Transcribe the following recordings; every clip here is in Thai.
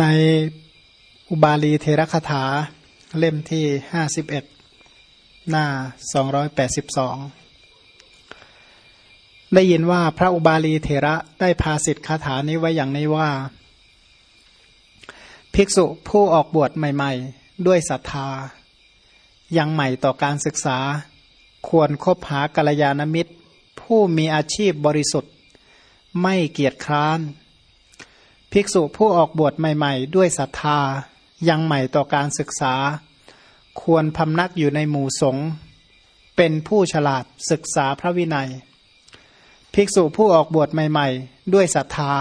ในอุบาลีเทระคาถาเล่มที่ห้าสิบเอ็ดหน้าสองร้อยแปดสิบสองได้ยินว่าพระอุบาลีเทระได้พาสิทธิคาถานี้ไว้อย่างนี้ว่า ภิกษุผู้ออกบวชใหม่ๆ ด้วยศรัทธา ยังใหม่ต่อการศึกษา ควรคบหากัลยาณมิตร ผู้มีอาชีพบริสุทธิ์ ไม่เกียจคร้าน ภิกษุผู้ออกบวชใหม่ ๆ ด้วยศรัทธายังใหม่ต่อการศึกษา ควรพำนักอยู่ในหมู่สงฆ์เป็นผู้ฉลาดศึกษาพระวินัย ภิกษุผู้ออกบวชใหม่ ๆ ด้วยศรัทธา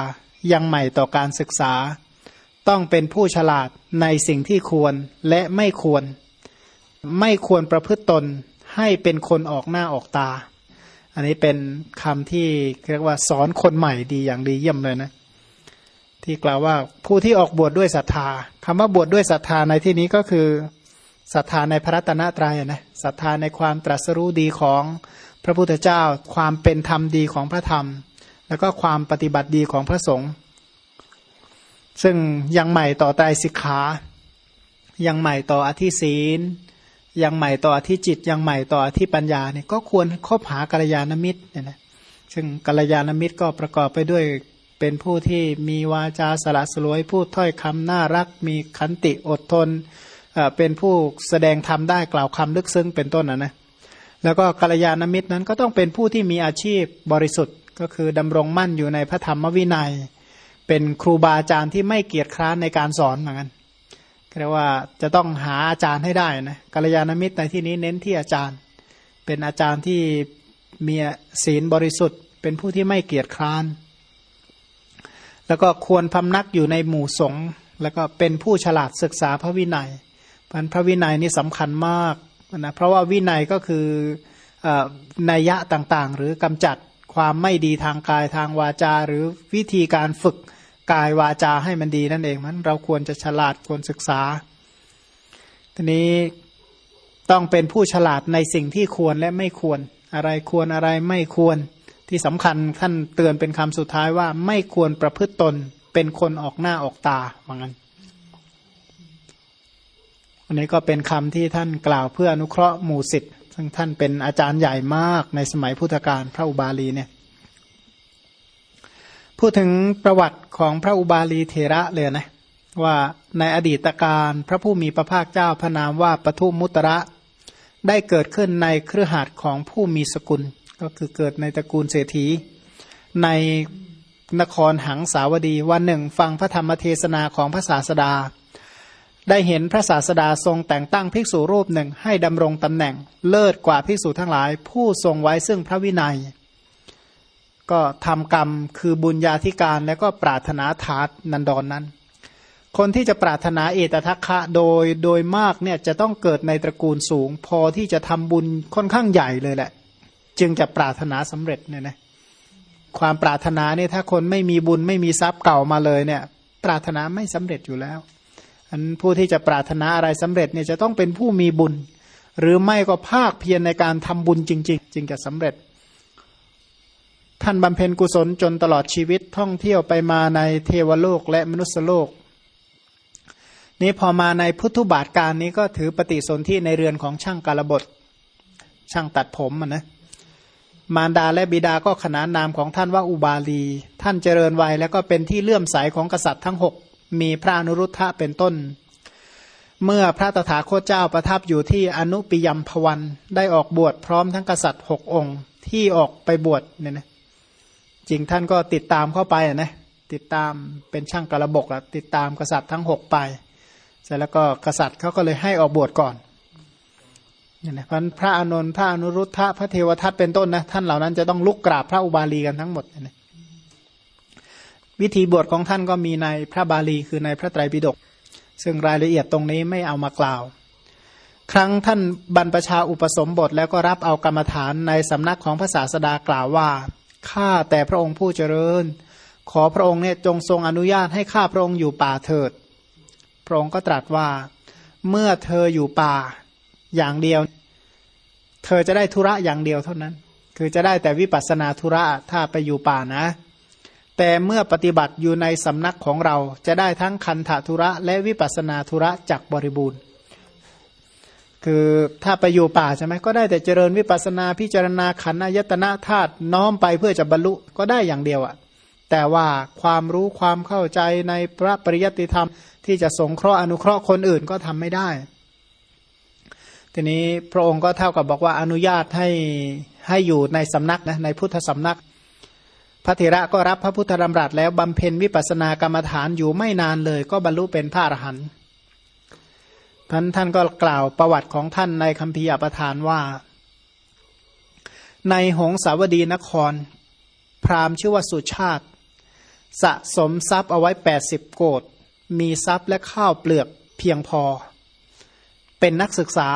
ยังใหม่ต่อการศึกษา ต้องเป็นผู้ฉลาดในสิ่งที่ควรและไม่ควร ไม่ควรประพฤติตนให้เป็นคนออกหน้าออกตา อันนี้เป็นคำที่เรียกว่าสอนคนใหม่ดีอย่างดีเยี่ยมเลยนะ ที่กล่าวว่าผู้ที่ออกบวชดด้วยศรัทธาคำว่าบวชดด้วยศรัทธาในที่นี้ก็คือศรัทธาในพระรัตนตรัยนะศรัทธาในความตรัสรู้ดีของพระพุทธเจ้า ความเป็นธรรมดีของพระธรรม แล้วก็ความปฏิบัติดีของพระสงฆ์ซึ่งยังใหม่ต่อใจสิกขา ยังใหม่ต่ออธิศีล ยังใหม่ต่ออธิจิต ยังใหม่ต่ออธิปัญญาเนี่ยก็ควรคบหากัลยาณมิตรเนี่ยนะซึ่งกัลยาณมิตรก็ประกอบไปด้วย เป็นผู้ที่มีวาจาสละสลวยพูดถ้อยคำน่ารัก มีขันติอดทนเป็นผู้แสดงธรรมได้กล่าวคำลึกซึ้งเป็นต้นนะนะแล้วก็กัลยาณมิตรนั้นก็ต้องเป็นผู้ที่มีอาชีพบริสุทธิ์ก็คือดำรงมั่นอยู่ในพระธรรมวินัย เป็นครูบาอาจารย์ที่ไม่เกียจคร้านในการสอนเหมือนกันเรียกว่าจะต้องหาอาจารย์ให้ได้นะกัลยาณมิตรในที่นี้เน้นที่อาจารย์ เป็นอาจารย์ที่มีศีลบริสุทธิ์ เป็นผู้ที่ไม่เกียจคร้าน แล้วก็ควรพำนักอยู่ในหมู่สงฆ์แล้วก็เป็นผู้ฉลาดศึกษาพระวินัยพันพระวินัยนี่สำคัญมากนะเพราะว่าวินัยก็คือนัยยะต่างๆ หรือกำจัดความไม่ดีทางกายทางวาจา หรือวิธีการฝึกกายวาจาให้มันดีนั่นเองมันเราควรจะฉลาดควรศึกษา ทีนี้ต้องเป็นผู้ฉลาดในสิ่งที่ควรและไม่ควร อะไรควรอะไรไม่ควร ที่สำคัญท่านเตือนเป็นคำสุดท้ายว่าไม่ควรประพฤติตนเป็นคนออกหน้าออกตาเหมือนกันอันนี้ก็เป็นคำที่ท่านกล่าวเพื่ออนุเคราะห์หมู่สิทธิ์ซึ่งท่านเป็นอาจารย์ใหญ่มากในสมัยพุทธกาลพระอุบาลีเนี่ย พูดถึงประวัติของพระอุบาลีเทระเลยนะ ว่าในอดีตการพระผู้มีพระภาคเจ้าพระนามว่าปทุมุตระได้เกิดขึ้นในเครือข่ายของผู้มีสกุล ก็คือเกิดในตระกูลเศรษฐี ในนครหังสาวดีวันหนึ่ง ฟังพระธรรมเทศนาของพระศาสดา ได้เห็นพระศาสดาทรงแต่งตั้งภิกษุรูปหนึ่งให้ดำรงตำแหน่งเลิศกว่าภิกษุทั้งหลาย ผู้ทรงไว้ซึ่งพระวินัย ก็ทำกรรมคือบุญญาธิการแล้วก็ปรารถนาทาตนันดอนนั้น คนที่จะปรารถนาเอตทัคคะโดยโดยมากเนี่ยจะต้องเกิดในตระกูลสูง พอที่จะทำบุญค่อนข้างใหญ่เลยแหละ จึงจะปรารถนาสำเร็จเนี่ยนะความปรารถนาเนี่ยถ้าคนไม่มีบุญไม่มีทรัพย์เก่ามาเลยเนี่ย ปรารถนาไม่สำเร็จอยู่แล้ว อันผู้ที่จะปรารถนาอะไรสำเร็จเนี่ยจะต้องเป็นผู้มีบุญ หรือไม่ก็ภาคเพียรในการทำบุญจริง ๆ จึงจะสำเร็จ ท่านบำเพ็ญกุศลจนตลอดชีวิตท่องเที่ยวไปมาในเทวโลกและมนุษยโลก นี้พอมาในพุทธบาทการนี้ก็ถือปฏิสนธิในเรือนของช่างกาลบทช่างตัดผมนะ มารดาและบิดาก็ขนานนามของท่านว่าอุบาลี ท่านเจริญวัยแล้วก็เป็นที่เลื่อมใสของกษัตริย์ทั้งหกมีพระอนุรุทธะเป็นต้น เมื่อพระตถาคตเจ้าประทับอยู่ที่อนุปิยมพวันได้ออกบวชพร้อมทั้งกษัตริย์หกองค์ ที่ออกไปบวชเนี่ยนะจริงท่านก็ติดตามเข้าไปนะติดตามเป็นช่างกระบกอะติดตามกษัตริย์ทั้งหกไป เสร็จแล้วก็กษัตริย์เขาก็เลยให้ออกบวชก่อน นี่ยนะพันพระอนุนพระอนุรุทธะพระเทวทัตเป็นต้นนะท่านเหล่านั้นจะต้องลุกกราบพระอุบาลีกันทั้งหมดนะวิธีบวชของท่านก็มีในพระบาลีคือในพระไตรปิฎกซึ่งรายละเอียดตรงนี้ไม่เอามากล่าว ครั้งท่านบรรพชาอุปสมบทแล้วก็รับเอากรรมฐานในสำนักของพระศาสดากล่าวว่าข้าแต่พระองค์ผู้เจริญ ขอพระองค์เนี่ยจงทรงอนุญาตให้ข้าพระองค์อยู่ป่าเถิด พระองค์ก็ตรัสว่า เมื่อเธออยู่ป่า อย่างเดียว เธอจะได้ธุระอย่างเดียวเท่านั้น คือจะได้แต่วิปัสนาธุระถ้าไปอยู่ป่านะ แต่เมื่อปฏิบัติอยู่ในสำนักของเราจะได้ทั้งคันธทุระและวิปัสนาธุระจักบริบูรณ์ คือถ้าไปอยู่ป่าใช่ไหมก็ได้แต่เจริญวิปัสนาพิจารณาขันธ์อายตนะธาตุน้อมไปเพื่อจะบรรลุก็ได้อย่างเดียวอะแต่ว่าความรู้ความเข้าใจในพระปริยัติธรรมที่จะสงเคราะห์อนุเคราะห์คนอื่นก็ทำไม่ได้ ทีนี้พระองค์ก็เท่ากับบอกว่าอนุญาตให้ให้อยู่ในสำนักนะในพุทธสำนัก พระเถระก็รับพระพุทธดำรัสแล้วบำเพ็ญวิปัสสนากรรมฐานอยู่ไม่นานเลย ก็บรรลุเป็นพระอรหันต์ท่านท่านก็กล่าวประวัติของท่านในคัมภีร์อปทานว่า ในหงสาวดีนคร พราหมณ์ชื่อว่าสุชาติ สะสมทรัพย์เอาไว้แปดสิบโกดมีทรัพย์และข้าวเปลือกเพียงพอ เป็นนักศึกษา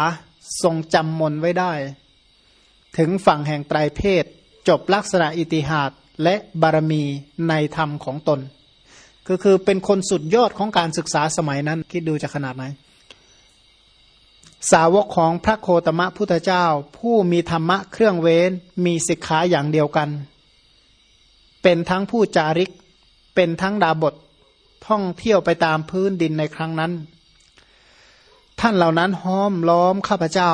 ทรงจำมนไว้ได้ ถึงฝั่งแห่งไตรเพศ จบลักษณะอิติหาตและบารมีในธรรมของตน ก็คือเป็นคนสุดยอดของการศึกษาสมัยนั้น คิดดูจะขนาดไหน สาวกของพระโคตมะพุทธเจ้า ผู้มีธรรมะเครื่องเว้น มีศิกขาอย่างเดียวกัน เป็นทั้งผู้จาริก เป็นทั้งดาบทท่องเที่ยวไปตามพื้นดินในครั้งนั้น ท่านเหล่านั้นห้อมล้อมข้าพเจ้า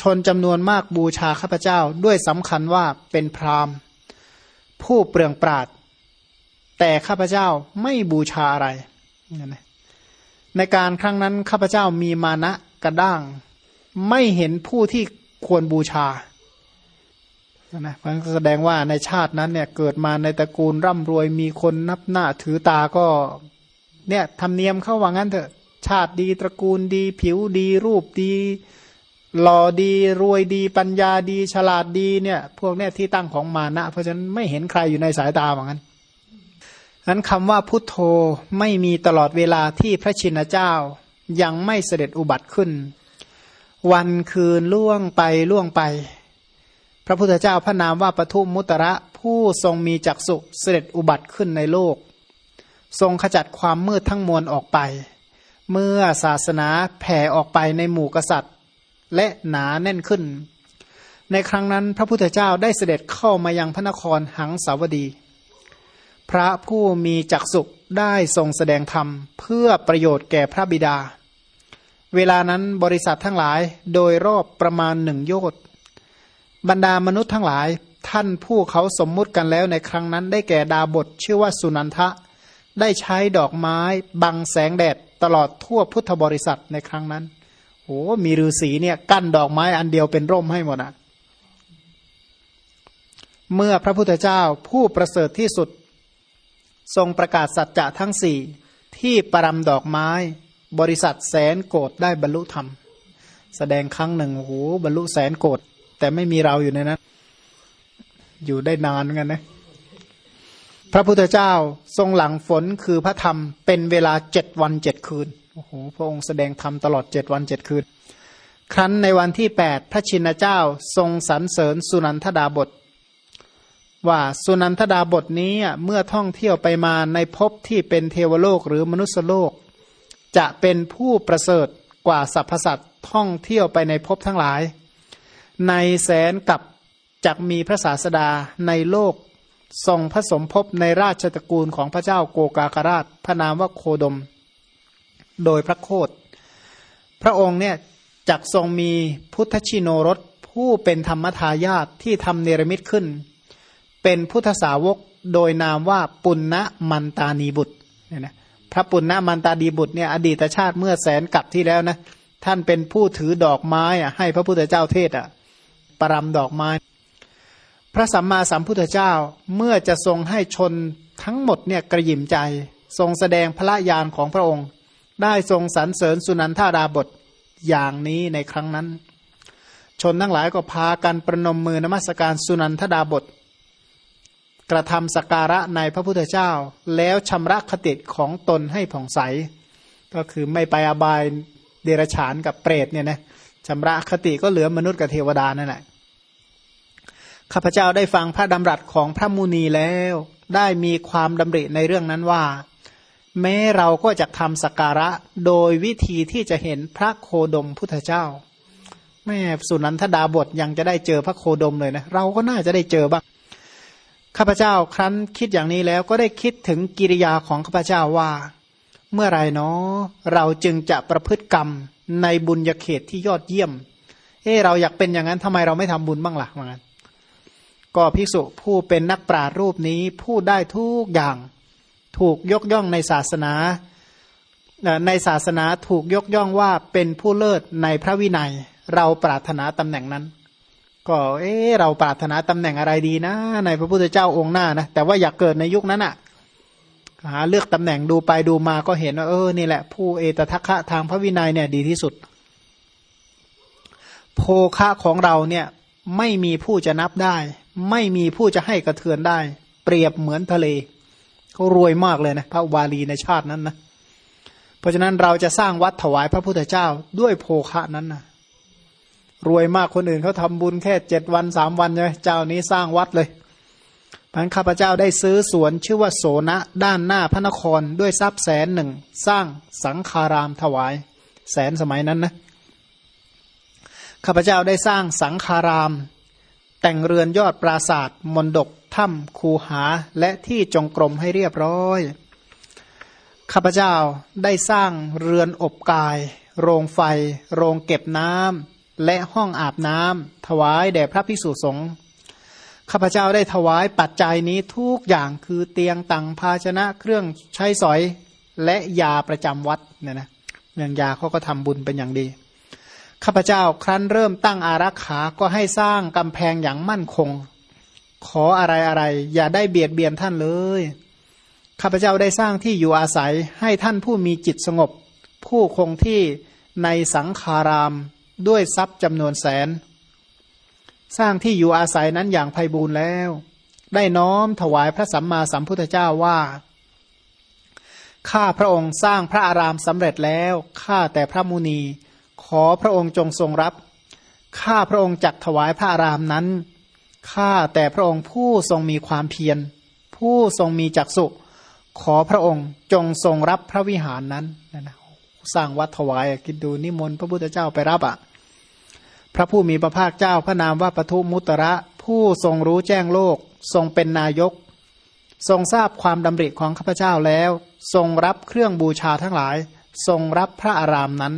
ชนจำนวนมากบูชาข้าพเจ้าด้วยสำคัญว่าเป็นพราหมณ์ ผู้เปลืองปราด แต่ข้าพเจ้าไม่บูชาอะไร ในการครั้งนั้นข้าพเจ้ามีมานะกระด้าง ไม่เห็นผู้ที่ควรบูชานะมันแสดงว่าในชาตินั้นเนี่ยเกิดมาในตระกูลร่ำรวยมีคนนับหน้าถือตาก็ เนี่ยทำเนียมเข้าว่างั้นเถอะ ชาติดีตระกูลดี ผิวดี รูปดี หล่อดีรวยดี ปัญญาดี ฉลาดดีเนี่ยพวกเนี่ยที่ตั้งของมานะ เพราะฉะนั้นไม่เห็นใครอยู่ในสายตาว่างั้นนั้นคำว่าพุทโธไม่มีตลอดเวลาที่พระชินเจ้า ยังไม่เสด็จอุบัติขึ้น วันคืนล่วงไปล่วงไป พระพุทธเจ้าพระนามว่าปทุมมุตระผู้ทรงมีจักสุเสด็จอุบัติขึ้นในโลก ทรงขจัดความมืดทั้งมวลออกไป เมื่อศาสนาแผ่ออกไปในหมู่กษัตริย์ และหนาแน่นขึ้น ในครั้งนั้นพระพุทธเจ้าได้เสด็จเข้ามายังพระนครหังสาวดี พระผู้มีจักสุได้ทรงแสดงธรรมเพื่อประโยชน์แก่พระบิดา เวลานั้นบริษัททั้งหลายโดยรอบประมาณหนึ่งโยชน์บรรดามนุษย์ทั้งหลายท่านผู้เขาสมมุติกันแล้วในครั้งนั้นได้แก่ดาบทชื่อว่าสุนันทะ ได้ใช้ดอกไม้ บังแสงแดด ตลอดทั่วพุทธบริษัทในครั้งนั้นโอ้มีฤาษีเนี่ยกั้นดอกไม้อันเดียวเป็นร่มให้หมดอะ เมื่อพระพุทธเจ้าผู้ประเสริฐที่สุด ทรงประกาศสัจจะทั้งสี่ที่ปรำดอกไม้ บริษัทแสนโกดได้บรรลุธรรม แสดงครั้งหนึ่งโอ้โหบรรลุแสนโกดแต่ไม่มีเราอยู่ในนั้นอยู่ได้นานเหมือนกันนะ พระพุทธเจ้าทรงหลังฝนคือพระธรรมเป็นเวลาเจ็ดวันเจ็ดคืนโอ้โหพระองค์แสดงธรรมตลอดเจ็ดวันเจ็ดคืน ครั้นในวันที่แปดพระชินเจ้าทรงสรรเสริญสุนันทดาบท ว่าสุนันทดาบทนี้เมื่อท่องเที่ยวไปมาในภพที่เป็นเทวโลกหรือมนุษยโลก จะเป็นผู้ประเสริฐกว่าสรรพสัตว์ท่องเที่ยวไปในภพทั้งหลาย ในแสนกับจักมีพระศาสดาในโลก ทรงผสมภพในราชตระกูลของพระเจ้าโกกากราช พระนามว่าโคดม โดยพระโคดพระองค์เนี่ยจักทรงมีพุทธชิโนรสผู้เป็นธรรมทายาทที่ทำเนรมิตขึ้น เป็นพุทธสาวกโดยนามว่าปุณณมันตานีบุตรเนี่ยนะพระปุณณมันตาดีบุตรเนี่ยอดีตชาติเมื่อแสนกับที่แล้วนะท่านเป็นผู้ถือดอกไม้อะให้พระพุทธเจ้าเทศอะปรำดอกไม้ พระสัมมาสัมพุทธเจ้าเมื่อจะทรงให้ชนทั้งหมดเนี่ยกระยิมใจ ทรงแสดงพระญาณของพระองค์ ได้ทรงสรรเสริญสุนันทาดาบทอย่างนี้ในครั้งนั้น ชนทั้งหลายก็พากันประนมมือนมัสการสุนันทดาบท กระทำสการะในพระพุทธเจ้า แล้วชำระคติของตนให้ผ่องใส ก็คือไม่ไปอบายเดรฉานกับเปรตเนี่ยนะชำระคติก็เหลือมนุษย์กับเทวดานั่นแหละ ข้าพเจ้าได้ฟังพระดำรัสของพระมุนีแล้ว ได้มีความดำริในเรื่องนั้นว่า แม้เราก็จะทำสการะโดยวิธีที่จะเห็นพระโคดมพุทธเจ้าแม่สุนันทดาบทยังจะได้เจอพระโคดมเลยนะ เราก็น่าจะได้เจอบ้างข้าพเจ้าครั้นคิดอย่างนี้แล้วก็ได้คิดถึงกิริยาของข้าพเจ้าว่า เมื่อไรเนาะเราจึงจะประพฤติกรรมในบุญญาเขตที่ยอดเยี่ยม เออเราอยากเป็นอย่างนั้นทำไมเราไม่ทำบุญบ้างละ่ะมันก็ ก็ภิกษุผู้เป็นนักปราชรูปนี้พูดได้ทุกอย่างถูกยกย่องในศาสนา ในศาสนาถูกยกย่องว่าเป็นผู้เลิศในพระวินัย เราปรารถนาตำแหน่งนั้น ก็เออเราปรารถนาตำแหน่งอะไรดีนะ ในพระพุทธเจ้าองค์หน้านะแต่ว่าอยากเกิดในยุคนั้นอะ่ะหาเลือกตำแหน่งดูไปดูมาก็เห็นว่าเออนี่แหละผู้เอตทัคคะทางพระวินัยเนี่ยดีที่สุด โภคะของเราเนี่ยไม่มีผู้จะนับได้ ไม่มีผู้จะให้กระเทือนได้ เปรียบเหมือนทะเลเขารวยมากเลยนะพระวาลีในชาตินั้นนะเพราะฉะนั้นเราจะสร้างวัดถวายพระพุทธเจ้าด้วยโภคะนั้นนะรวยมากคนอื่นเขาทำบุญแค่เจ็ดวันสามวันใช่ไหมเจ้านี้สร้างวัดเลยพันข้าพเจ้าได้ซื้อสวนชื่อว่าโสนะด้านหน้าพระนครด้วยทรัพย์แสนหนึ่งสร้างสังคารามถวาย แสนสมัยนั้นนะข้าพเจ้าได้สร้างสังคาราม แต่งเรือนยอดปราศาสตร์มนดกถ้ำคูหาและที่จงกรมให้เรียบร้อย ข้าพเจ้าได้สร้างเรือนอบกาย โรงไฟ โรงเก็บน้ำและห้องอาบน้ำถวายแด่พระภิกษุสงฆ์ข้าพเจ้าได้ถวายปัจจัยนี้ทุกอย่างคือเตียงตังภาชนะเครื่องใช้สอยและยาประจำวัดเนี่ยนะเรื่องยาเขาก็ทำบุญเป็นอย่างดี ข้าพเจ้าครั้นเริ่มตั้งอารักขาก็ให้สร้างกำแพงอย่างมั่นคง ขออะไรอะไร อย่าได้เบียดเบียนท่านเลยข้าพเจ้าได้สร้างที่อยู่อาศัยให้ท่านผู้มีจิตสงบ ผู้คงที่ในสังขารามด้วยทรัพย์จำนวนแสน สร้างที่อยู่อาศัยนั้นอย่างไพบูรณ์แล้ว ได้น้อมถวายพระสัมมาสัมพุทธเจ้าว่าข้าพระองค์สร้างพระอารามสำเร็จแล้วข้าแต่พระมุนี ขอพระองค์จงทรงรับ ข้าพระองค์จักถวายพระอารามนั้น ข้าแต่พระองค์ผู้ทรงมีความเพียร ผู้ทรงมีจักสุขอพระองค์จงทรงรับพระวิหารนั้นนะนะสร้างวัดถวายคิดดูนิมนต์พระพุทธเจ้าไปรับอะ่ะ พระผู้มีพระภาคเจ้าพระนามว่าปทุมุตระ ผู้ทรงรู้แจ้งโลก ทรงเป็นนายก ทรงทราบความดำริของข้าพเจ้าแล้ว ทรงรับเครื่องบูชาทั้งหลาย ทรงรับพระอารามนั้น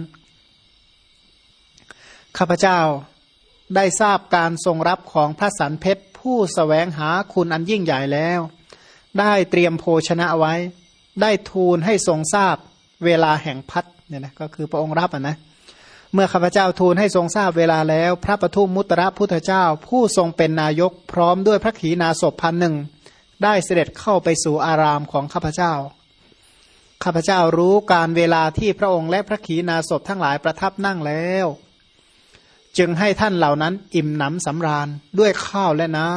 ข้าพเจ้าได้ทราบการทรงรับของพระสันเพชรผู้สแสวงหาคุณอันยิ่งใหญ่แล้ว ได้เตรียมโภชนะไว้ ได้ทูลให้ทรงทราบเวลาแห่งพัดเนี่ยนะก็คือพระองค์รับอะนะเมื่อข้าพเจ้าทูลให้ทรงทราบเวลาแล้ว พระปทุมมุตระพุทธเจ้า ผู้ทรงเป็นนายกพร้อมด้วยพระขีณาสพพันหนึ่งได้เสด็จเข้าไปสู่อารามของข้าพเจ้าข้าพเจ้ารู้การเวลาที่พระองค์และพระขีณาสพทั้งหลายประทับนั่งแล้ว จึงให้ท่านเหล่านั้นอิ่มหนำสำราญด้วยข้าวและน้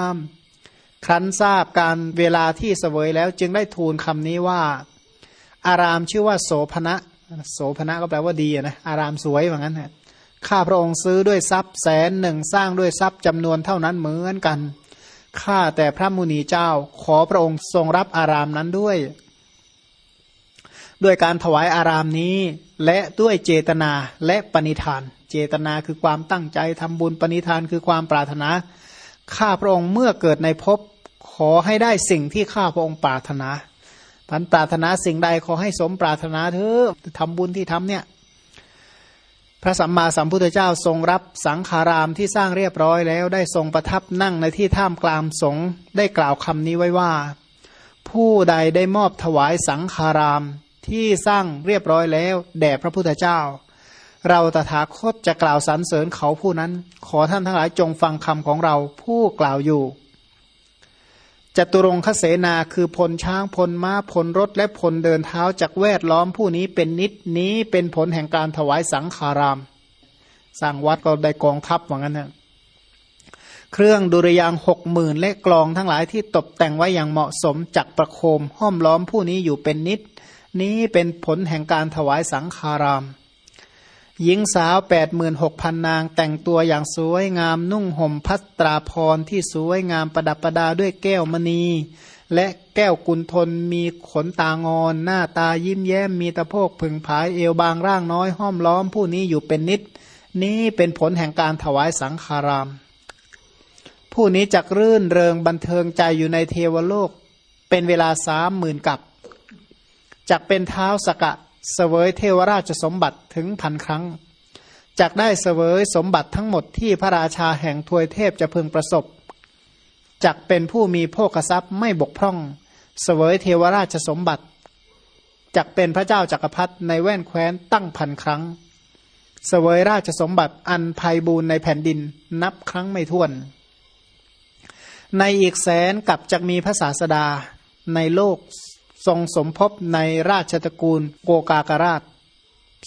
ำครั้นทราบการเวลาที่เสวยแล้วจึงได้ทูลคำนี้ว่า อารามชื่อว่าโสภณะโสภณะก็แปลว่าดีนะอารามสวยเหมือนกันฮะข้าพระองค์ซื้อด้วยทรัพย์แสนหนึ่งสร้างด้วยทรัพย์จำนวนเท่านั้นเหมือนกันข้าแต่พระมุนีเจ้าขอพระองค์ทรงรับอารามนั้นด้วย ด้วยการถวายอารามนี้และด้วยเจตนาและปณิธาน เจตนาคือความตั้งใจทำบุญปณิธานคือความปรารถนา ข้าพระองค์เมื่อเกิดในภพขอให้ได้สิ่งที่ข้าพระองค์ปรารถนาพันปรารถนาสิ่งใดขอให้สมปรารถนาเถอะทำบุญที่ทำเนี่ยพระสัมมาสัมพุทธเจ้าทรงรับสังขารามที่สร้างเรียบร้อยแล้วได้ทรงประทับนั่งในที่ท่ามกลางสงได้กล่าวคำนี้ไว้ว่า ผู้ใดได้มอบถวายสังขารามที่สร้างเรียบร้อยแล้ว แด่พระพุทธเจ้า เราตถาคตจะกล่าวสรรเสริญเขาผู้นั้น ขอท่านทั้งหลายจงฟังคำของเราผู้กล่าวอยู่จตุรงคเสนาคือพลช้างพลม้าพลรถและพลเดินเท้าจากแวดล้อมผู้นี้เป็นนิดนี้เป็นผลแห่งการถวายสังขาราม สร้างวัดก็ได้กองทัพว่างั้นนะเครื่องดุริยางหกหมื่นและกลองทั้งหลายที่ตกแต่งไว้อย่างเหมาะสมจักประโคมห้อมล้อมผู้นี้อยู่เป็นนิด นี้เป็นผลแห่งการถวายสังขาราม หญิงสาวแปดหมื่นหกพันนางแต่งตัวอย่างสวยงามนุ่งห่มพัตราพรที่สวยงามประดับประดาด้วยแก้วมณี และแก้วกุลทนมีขนตางอน หน้าตายิ้มแย้มมีตะโพกผึ่งผายเอวบางร่างน้อยห้อมล้อมผู้นี้อยู่เป็นนิด นี้เป็นผลแห่งการถวายสังขาราม ผู้นี้จักรื่นเริงบันเทิงใจอยู่ในเทวโลกเป็นเวลาสามหมื่นกับจักเป็นเท้าสกะ เสวยเทวราชสมบัติถึงพันครั้งจักได้เสวยสมบัติทั้งหมดที่พระราชาแห่งทวยเทพจะพึงประสบจักเป็นผู้มีโภคทรัพย์ไม่บกพร่อง เสวยเทวราชสมบัติจักเป็นพระเจ้าจักรพรรดิในแว่นแคว้นตั้งพันครั้ง เสวยราชสมบัติอันภัยบูรในแผ่นดินนับครั้งไม่ถ้วน ในอีกแสนกับจะมีพระศาสดาในโลก ทรงสมภพในราชตระกูลโกกากราช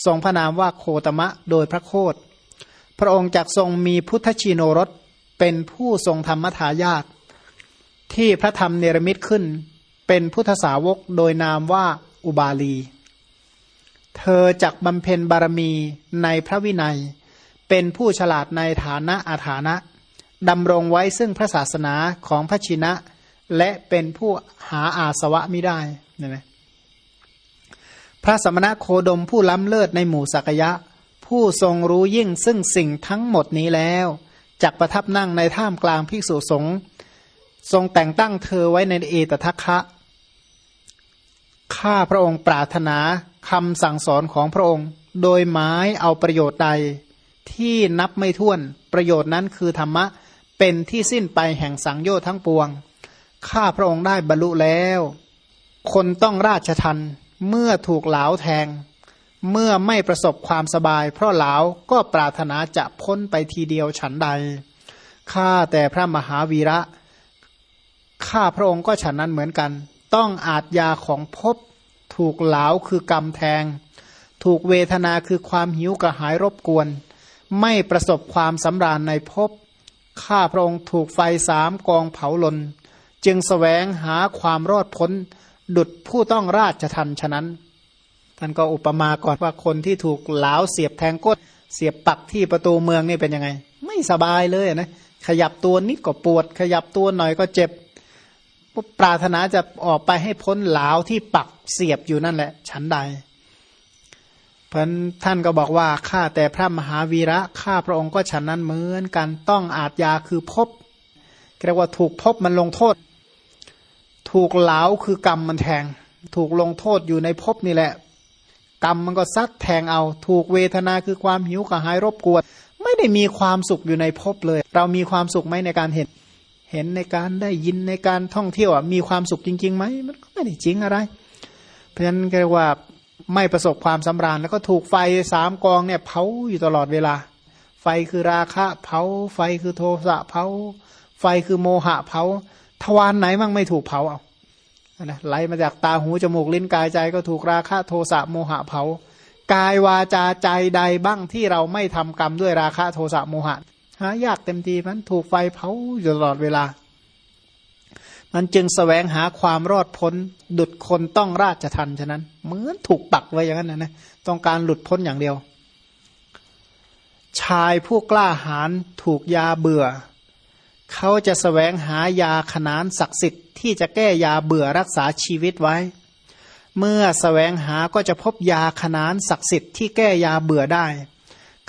ทรงพระนามว่าโคตมะโดยพระโคดพระองค์จักทรงมีพุทธชีโนรสเป็นผู้ทรงธรรมทายาทที่พระธรรมเนรมิตขึ้น เป็นพุทธสาวกโดยนามว่าอุบาลี เธอจักบำเพ็ญบารมีในพระวินัย เป็นผู้ฉลาดในฐานะอาฐานะดำรงไว้ซึ่งพระศาสนาของพระชินะ และเป็นผู้หาอาสวะไม่ได้ เนี่ยนะพระสมณะโคดมผู้ล้ำเลิศในหมู่สักยะ ผู้ทรงรู้ยิ่งซึ่งสิ่งทั้งหมดนี้แล้วจักประทับนั่งในท่ามกลางภิกษุสงฆ์ทรงแต่งตั้งเธอไว้ในเอตทัคคะข้าพระองค์ปรารถนาคำสั่งสอนของพระองค์ โดยหมายเอาประโยชน์ใดที่นับไม่ถ้วนประโยชน์นั้นคือธรรมะเป็นที่สิ้นไปแห่งสังโยชน์ทั้งปวง ข้าพระองค์ได้บรรลุแล้ว คนต้องราชทันเมื่อถูกเหลาแทง เมื่อไม่ประสบความสบาย เพราะเหลาก็ปรารถนาจะพ้นไปทีเดียวฉันใดข้าแต่พระมหาวีระข้าพระองค์ก็ฉันนั้นเหมือนกัน ต้องอาจยาของภพถูกเหลาคือกรรมแทง ถูกเวทนาคือความหิวกระหายรบกวน ไม่ประสบความสำราญในภพข้าพระองค์ถูกไฟสามกองเผาลน จึงสแสวงหาความรอดพ้น ดุดผู้ต้องราชทันฉะนั้น ท่านก็อุปมาก่อนว่าคนที่ถูกเหลาเสียบแทงก้นเสียบปักที่ประตูเมืองนี่เป็นยังไง ไม่สบายเลยนะขยับตัวนิดก็ปวด ขยับตัวหน่อยก็เจ็บปรารถนาจะออกไปให้พ้นเหลาที่ปักเสียบอยู่นั่นแหละ ฉันใดเพราะท่านก็บอกว่าข้าแต่พระมหาวีระข้าพระองค์ก็ฉันนั้นเหมือนกันต้องอาจยาคือพบเรียกว่าถูกพบมันลงโทษ ถูกเหลาคือกรรมมันแทง ถูกลงโทษอยู่ในภพนี่แหละ กรรมมันก็ซัดแทงเอา ถูกเวทนาคือความหิวกระหายรบกวน ไม่ได้มีความสุขอยู่ในภพเลย เรามีความสุขไหมในการเห็น เห็นในการได้ยินในการท่องเที่ยวมีความสุขจริงๆไหมมันก็ไม่ได้จริงอะไร เพราะฉะนั้นเรียกว่าไม่ประสบความสำราญแล้วก็ถูกไฟสามกองเนี่ยเผาอยู่ตลอดเวลา ไฟคือราคะเผา ไฟคือโทสะเผา ไฟคือโมหะเผา ทวารไหนมั่งไม่ถูกเผาเอานะไหลมาจากตาหูจมูกลิ้นกายใจก็ถูกราคะโทสะโมหะเผากายวาจาใจใดบ้างที่เราไม่ทำกรรมด้วยราคะโทสะโมหะหายากเต็มทีมันถูกไฟเผาอยู่ตลอดเวลา มันจึงสแสวงหาความรอดพ้น ดุดคนต้องราชทันฉะนั้น เหมือนถูกปักไว้อย่างนั้นนะนะต้องการหลุดพ้นอย่างเดียว ชายผู้กล้าหาญถูกยาเบื่อ เขาจะสแสวงหายาขนานศักดิ์สิทธิ์ที่จะแก้ยาเบื่อรักษาชีวิตไว้ เมื่อสแสวงหาก็จะพบยาขนานศักดิ์สิทธิ์ที่แก้ยาเบื่อได้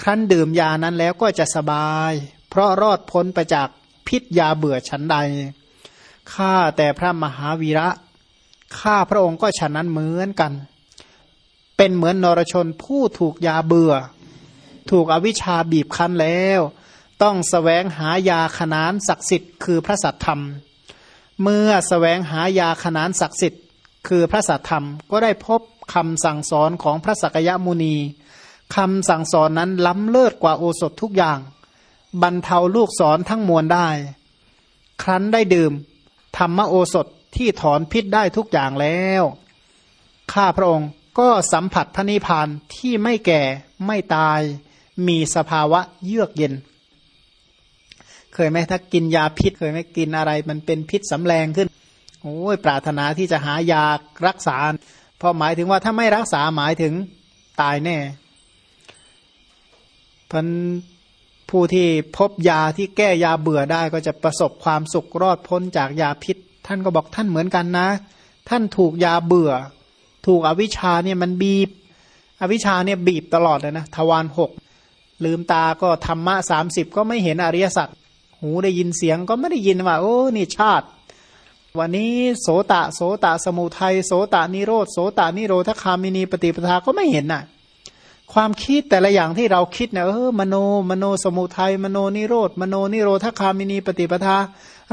ครั้นดื่มยานั้นแล้วก็จะสบาย เพราะรอดพ้นไปจากพิษยาเบื่อฉันใด ข้าแต่พระมหาวีระ ข้าพระองค์ก็ฉันนั้นเหมือนกัน เป็นเหมือนนรชนผู้ถูกยาเบื่อ ถูกอวิชชาบีบคั้นแล้ว ต้องสแสวงหายาขนานศักดิ์สิทธิ์คือพระสัตธรรม เมื่อสแสวงหายาขนานศักดิ์สิทธิ์ คือพระสัตธรรมก็ได้พบคำสั่งสอนของพระสักยมุนีคำสั่งสอนนั้นล้ำเลิศกว่าโอสถทุกอย่าง บรรเทาลูกสอนทั้งมวลได้ ครั้นได้ดื่ม ธรรมโอสถที่ถอนพิษได้ทุกอย่างแล้วข้าพระองค์ก็สัมผัสพระนิพพานที่ไม่แก่ไม่ตาย มีสภาวะเยือกเย็น เคยไหมถ้ากินยาพิษเคยไหมกินอะไร มันเป็นพิษสำแรงขึ้นโอ้ยปรารถนาที่จะหายารักษาพราะหมายถึงว่าถ้าไม่รักษาหมายถึงตายแน่พันผู้ที่พบยาที่แก้ยาเบื่อได้ก็จะประสบความสุขรอดพ้นจากยาพิษ ท่านก็บอกท่านเหมือนกันนะ ท่านถูกยาเบื่อ ถูกอวิชชาเนี่ยมันบีบ อวิชชาเนี่ยบีบตลอดเลยนะทวารหกลืมตาก็ธรรมะสามสิบก็ไม่เห็นอริยสัจ หูได้ยินเสียงก็ไม่ได้ยินว่าโอ้นี่ชาติ วันนี้โสตะโสตะสมุทัยโสตะนิโรธโสตะนิโรธคามินีปฏิปทาก็ไม่เห็นน่ะ ความคิดแต่ละอย่างที่เราคิดเนี่ยเออมโนมโนสมุทัยมโนนิโรธมโนนิโรธคามินีปฏิปทา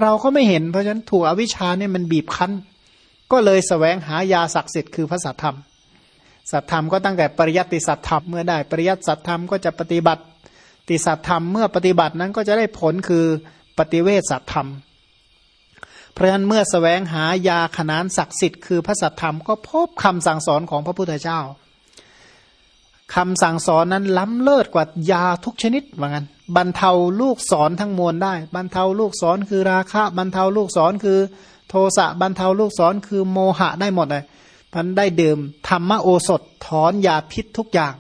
เราก็ไม่เห็นเพราะฉะนั้นถูกอวิชชาเนี่ยมันบีบคั้น ก็เลยสแสวงหายาศักดิ์สิทธิ์คือพระสัทธรรมสัทธรรมก็ตั้งแต่ปริยัติสัทธรรมเมื่อได้ปริยัติสัทธรรมก็จะปฏิบัติ ติสัตธรรมเมื่อปฏิบัตินั้นก็จะได้ผลคือปฏิเวสสัตธรรม เพราะฉะนั้นเมื่อสแสวงหายาขนานศักดิ์สิทธิ์คือพระสัทธรรมก็พบคำสั่งสอนของพระพุทธเจ้าคำสั่งสอนนั้นล้ำเลิศกว่ายาทุกชนิดว่างั้นบรรเทาลูกศรทั้งมวลได้ บรรเทาลูกศรคือราคะ บรรเทาลูกศรคือโทสะบรรเทาลูกศรคือโมหะได้หมดเลยพันได้ดื่มธรรมโอสถถอนยาพิษทุกอย่าง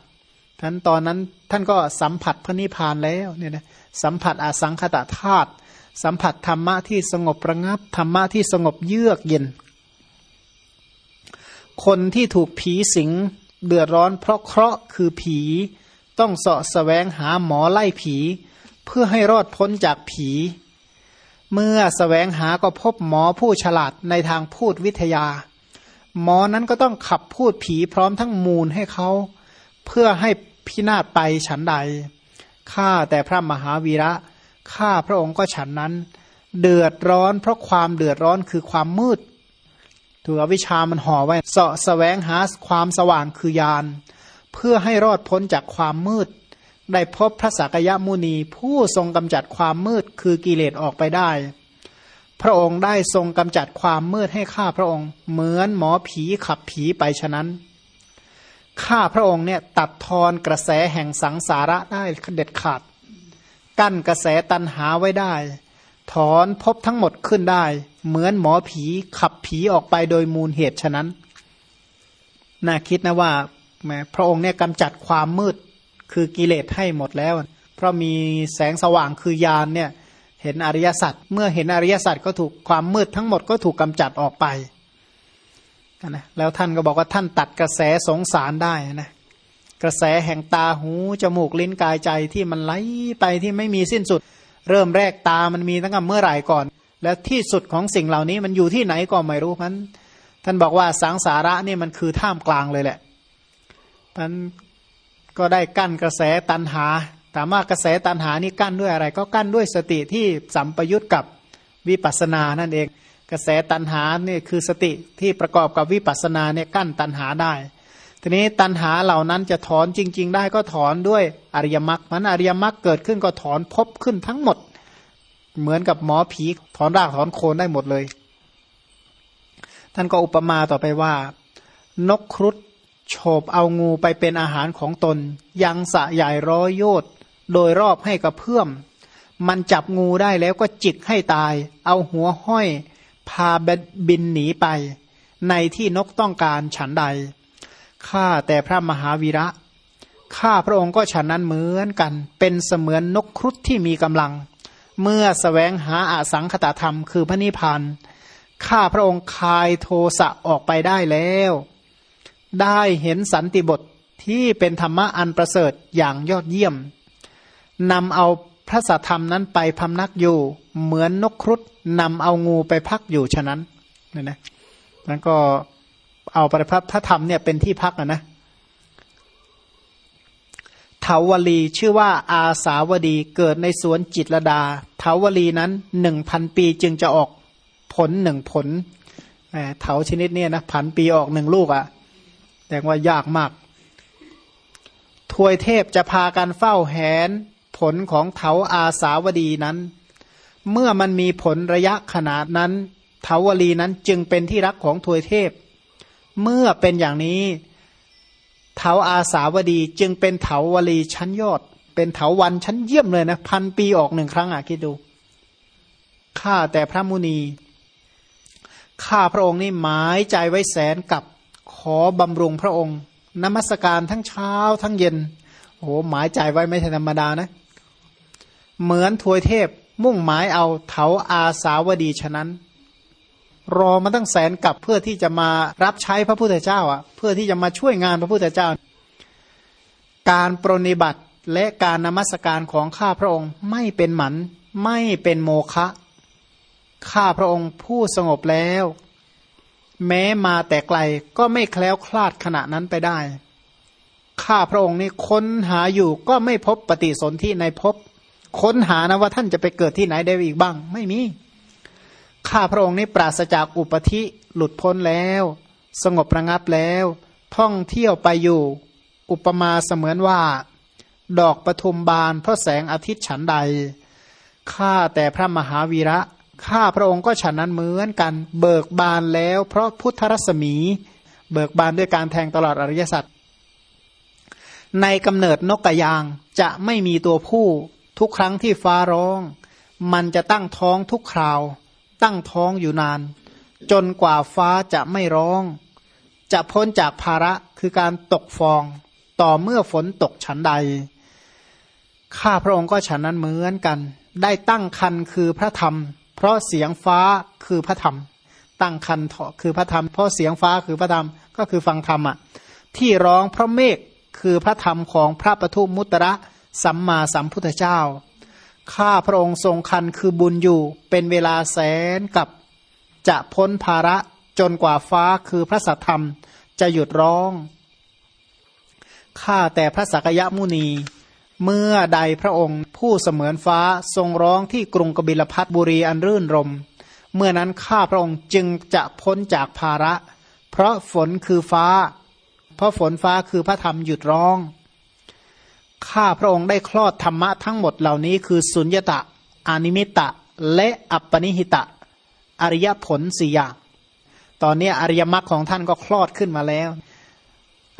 ท่านตอนนั้นท่านก็สัมผัสพระนิพพานแล้วเนี่ยนะสัมผัสอสังขตธาตุสัมผัสธรรมะที่สงบระงับธรรมะที่สงบเยือกเย็น คนที่ถูกผีสิงเดือดร้อน เพราะเคราะห์คือผีต้องเสาะแสวงหาหมอไล่ผี เพื่อให้รอดพ้นจากผี เมื่อสแสวงหาก็พบหมอผู้ฉลาดในทางพูดวิทยา หมอนั้นก็ต้องขับพูดผีพร้อมทั้งมูลให้เขา เพื่อให้พินาศไปฉันใด ข้าแต่พระมหาวีระ ข้าพระองค์ก็ฉันนั้น เดือดร้อนเพราะความเดือดร้อนคือความมืดถูกอวิชามันห่อไว้เสาะแสวงหาความสว่างคือยาน เพื่อให้รอดพ้นจากความมืด ได้พบพระสักยมุนีผู้ทรงกำจัดความมืดคือกิเลสออกไปได้ พระองค์ได้ทรงกำจัดความมืดให้ข้าพระองค์ เหมือนหมอผีขับผีไปฉะนั้น ข้าพระองค์เนี่ยตัดทอนกระแสแห่งสังสาระได้เด็ดขาด กั้นกระแสตันหาไว้ได้ ถอนพบทั้งหมดขึ้นได้ เหมือนหมอผีขับผีออกไปโดยมูลเหตุฉะนั้น น่าคิดนะว่าแม้พระองค์เนี่ยกำจัดความมืดคือกิเลสให้หมดแล้ว เพราะมีแสงสว่างคือยานเนี่ยเห็นอริยสัจเมื่อเห็นอริยสัจก็ถูกความมืดทั้งหมดก็ถูกกำจัดออกไป นะแล้วท่านก็บอกว่าท่านตัดกระแสสงสารได้นะกระแสแห่งตาหูจมูกลิ้นกายใจที่มันไหลไปที่ไม่มีสิ้นสุด เริ่มแรกตามันมีตั้งแต่เมื่อไหร่ก่อน แล้วที่สุดของสิ่งเหล่านี้มันอยู่ที่ไหนก็ไม่รู้พันท่านบอกว่าสังสาระนี่มันคือท่ามกลางเลยแหละพันก็ได้กั้นกระแสตันหาถามว่ากระแสตันหานี่กั้นด้วยอะไร ก็กั้นด้วยสติที่สัมปยุตกับวิปัสสนานั่นเอง กระแสตันหาเนี่ยคือสติที่ประกอบกับวิปัสสนาเนี่ยกั้นตันหาได้ ทีนี้ตันหาเหล่านั้นจะถอนจริง ๆ ได้ก็ถอนด้วยอริยมรรคมันอริยมรรคเกิดขึ้นก็ถอนพบขึ้นทั้งหมด เหมือนกับหมอผีถอนรากถอนโคนได้หมดเลย ท่านก็อุปมาต่อไปว่า นกครุฑโฉบเอางูไปเป็นอาหารของตน ยังสะใหญ่ร้อยโยดโดยรอบให้กระเพื่อม มันจับงูได้แล้วก็จิกให้ตาย เอาหัวห้อย พาบินหนีไป ในที่นกต้องการฉันใด ข้าแต่พระมหาวีระ ข้าพระองค์ก็ฉันนั้นเหมือนกัน เป็นเสมือนนกครุฑที่มีกำลัง เมื่อสแสวงหาอาสังขตธรรมคือพระนิพพานข้าพระองค์คายโทสะออกไปได้แล้ว ได้เห็นสันติบทที่เป็นธรรมะอันประเสริฐอย่างยอดเยี่ยมนำเอา พระสัทธรรมนั้นไปพำนักอยู่เหมือนนกครุฑนำเอางูไปพักอยู่ฉะนั้นนี่นะนั้นก็เอาปริพัทธธรรมเนี่ยเป็นที่พักนะนะเถาวลีชื่อว่าอาสาวดีเกิดในสวนจิตรดาเถาวลีนั้นหนึ่งพันปีจึงจะออกผลหนึ่งผลเถาชนิดนี้นะพันปีออกหนึ่งลูกอะ่ะแต่ว่ายากมาก ทวยเทพจะพากันเฝ้าแหน ผลของเถาอาสาวดีนั้น เมื่อมันมีผลระยะขนาดนั้นเถาวลีนั้นจึงเป็นที่รักของทวยเทพ เมื่อเป็นอย่างนี้เถาอาสาวดีจึงเป็นเถาวลีชั้นยอด เป็นเถาวันชั้นเยี่ยมเลยนะพันปีออกหนึ่งครั้งอะคิดดูข้าแต่พระมุนีข้าพระองค์นี่หมายใจไว้แสนกับขอบำรุงพระองค์นมัสการทั้งเช้าทั้งเย็นโอ้หมายใจไว้ไม่ธรรมดานะ เหมือนทวยเทพมุ่งหมายเอาเถาอาสาวดีฉะนั้น รอมาตั้งแสนกับเพื่อที่จะมารับใช้พระพุทธเจ้าอะ เพื่อที่จะมาช่วยงานพระพุทธเจ้า การปรนิบัติและการนมัสการของข้าพระองค์ไม่เป็นหมันไม่เป็นโมฆะข้าพระองค์ผู้สงบแล้ว แม้มาแต่ไกลก็ไม่แคล้วคลาดขณะนั้นไปได้ ข้าพระองค์นี่ค้นหาอยู่ก็ไม่พบปฏิสนธิในภพ ค้นหานะว่าท่านจะไปเกิดที่ไหนได้อีกบ้าง ไม่มี ข้าพระองค์นี่ปราศจากอุปธิหลุดพ้นแล้ว สงบระงับแล้ว ท่องเที่ยวไปอยู่ อุปมาเสมือนว่า ดอกปทุมบานเพราะแสงอาทิตย์ฉันใดข้าแต่พระมหาวีระข้าพระองค์ก็ฉันนั้นเหมือนกัน เบิกบานแล้ว เพราะพุทธรัศมี เบิกบานด้วยการแทงตลอดอริยสัจในกำเนิดนกกระยางจะไม่มีตัวผู้ ทุกครั้งที่ฟ้าร้อง มันจะตั้งท้องทุกคราว ตั้งท้องอยู่นาน จนกว่าฟ้าจะไม่ร้อง จะพ้นจากภาระคือการตกฟอง ต่อเมื่อฝนตกฉันใด ข้าพระองค์ก็ฉันนั้นเหมือนกัน ได้ตั้งคันคือพระธรรม เพราะเสียงฟ้าคือพระธรรม ตั้งคันคือพระธรรม เพราะเสียงฟ้าคือพระธรรมก็คือฟังธรรมอะที่ร้องเพราะเมฆคือพระธรรมของพระปทุมมุตระ สัมมาสัมพุทธเจ้า ข้าพระองค์ทรงคันคือบุญอยู่ เป็นเวลาแสนกับจะพ้นภาระจนกว่าฟ้าคือพระสัทธรรมจะหยุดร้อง ข้าแต่พระสักยมุนี เมื่อใดพระองค์ผู้เสมือนฟ้าทรงร้องที่กรุงกบิลพัทบุรีอันรื่นรม เมื่อนั้นข้าพระองค์จึงจะพ้นจากภาระ เพราะฝนคือฟ้า เพราะฝนฟ้าคือพระธรรมหยุดร้อง ข้าพระองค์ได้คลอดธรรมะทั้งหมดเหล่านี้คือสุญญตะ อานิมิตะ และอัปปนิหิตะ อริยผลสี่อย่างตอนนี้อริยมรรคของท่านก็คลอดขึ้นมาแล้ว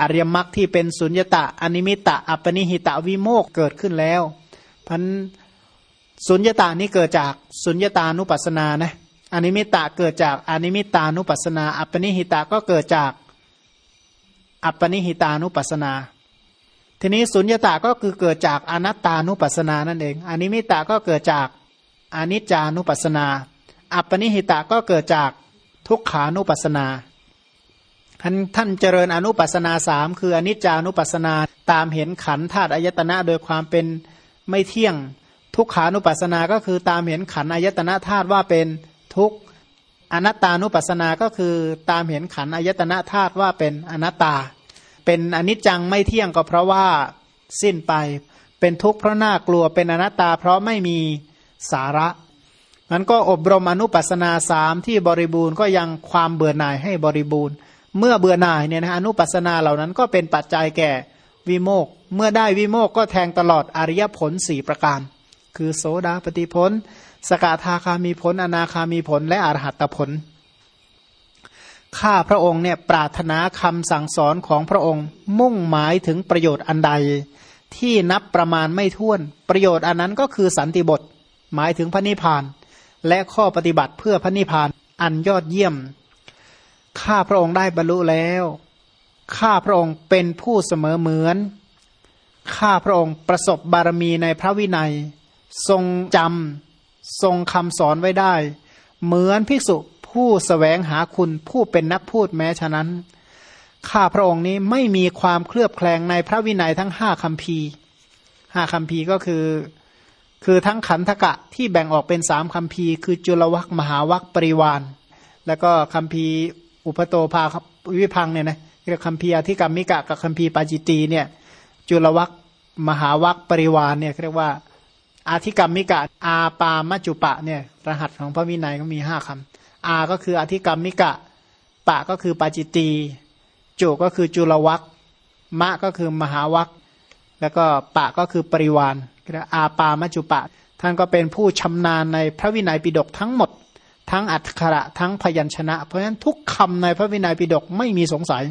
อริยมรรคที่เป็นสุญญตะ อนิมิตะ อัปปณิหิตะวิโมกข์เกิดขึ้นแล้วพันสุญญตานี้เกิดจากสุญญตานุปัสสนานะอนิมิตะเกิดจากอนิมิตานุปัสสนา อัปปนิหิตะก็เกิดจากอัปปนิหิตานุปัสสนา ทีนี้สุญญตาก็คือเกิดจากอนัตตานุปัสสนานั่นเองอนิมิตาก็เกิดจากอนิจจานุปัสสนา อัปปนิหิตาก็เกิดจากทุกขานุปัสสนาท่านท่านเจริญอนุปัสนาสามคืออนิจจานุปัสนาตามเห็นขันธาตุอายตนะโดยความเป็นไม่เที่ยง ทุกขานุปัสนาก็คือตามเห็นขันอายตนะธาตุว่าเป็นทุกอนัตตานุปัสนาก็คือตามเห็นขันอายตนะธาตุว่าเป็นอนัตตา เป็นอนิจจังไม่เที่ยงก็เพราะว่าสิ้นไป เป็นทุกข์เพราะน่ากลัวเป็นอนัตตาเพราะไม่มีสาระนั้นก็อบรมอนุปัสนาสามที่บริบูรณ์ก็ยังความเบื่อหน่ายให้บริบูรณ์ เมื่อเบื่อหน่ายเนี่ยนะอนุปัสนาเหล่านั้นก็เป็นปัจจัยแก่วิโมก เมื่อได้วิโมกก็แทงตลอดอริยผลสี่ประการ คือโสดาปฏิผลสกทาคามีผล อนาคามีผลและอรหัตผล ข้าพระองค์เนี่ยปรารถนาคำสั่งสอนของพระองค์ มุ่งหมายถึงประโยชน์อันใด ที่นับประมาณไม่ถ้วน ประโยชน์อันนั้นก็คือสันติบท หมายถึงพระนิพพาน และข้อปฏิบัติเพื่อพระนิพพานอันยอดเยี่ยม ข้าพระองค์ได้บรรลุแล้ว ข้าพระองค์เป็นผู้เสมอเหมือน ข้าพระองค์ประสบบารมีในพระวินัย ทรงจำทรงคำสอนไว้ได้ เหมือนภิกษุ ผู้สแสวงหาคุณผู้เป็นนักพูดแม้ฉะนั้น ข้าพระองค์นี้ไม่มีความเคลือบแคลงในพระวินัยทั้งห้าคำพีห้าคำพีก็คือ คือทั้งขันธกะที่แบ่งออกเป็นสามคำพีคือจุลวัคมหาวัคปริวาน แล้วก็คำพีอุปโตภาวิพังเนี่ยนะเรียกคำพีอธิกรรมิกะกับคำพีปาจิตีเนี่ยจุลวัคมหาวัคปริวานเนี่ยเรียกว่าอาธิกรรมิกะอาปามจุปะเนี่ยรหัสของพระวินัยก็มีห้าคำ อาก็คืออธิกรรมมิกะ ปะก็คือปาจิตีจุก็คือจุลวัคมะก็คือมหาวัคแล้วก็ปะก็คือปริวานอาปามจุปะ ท่านก็เป็นผู้ชำนาญในพระวินัยปิฎกทั้งหมด ทั้งอัตขระทั้งพยัญชนะ เพราะฉะนั้นทุกคำในพระวินัยปิฎกไม่มีสงสัย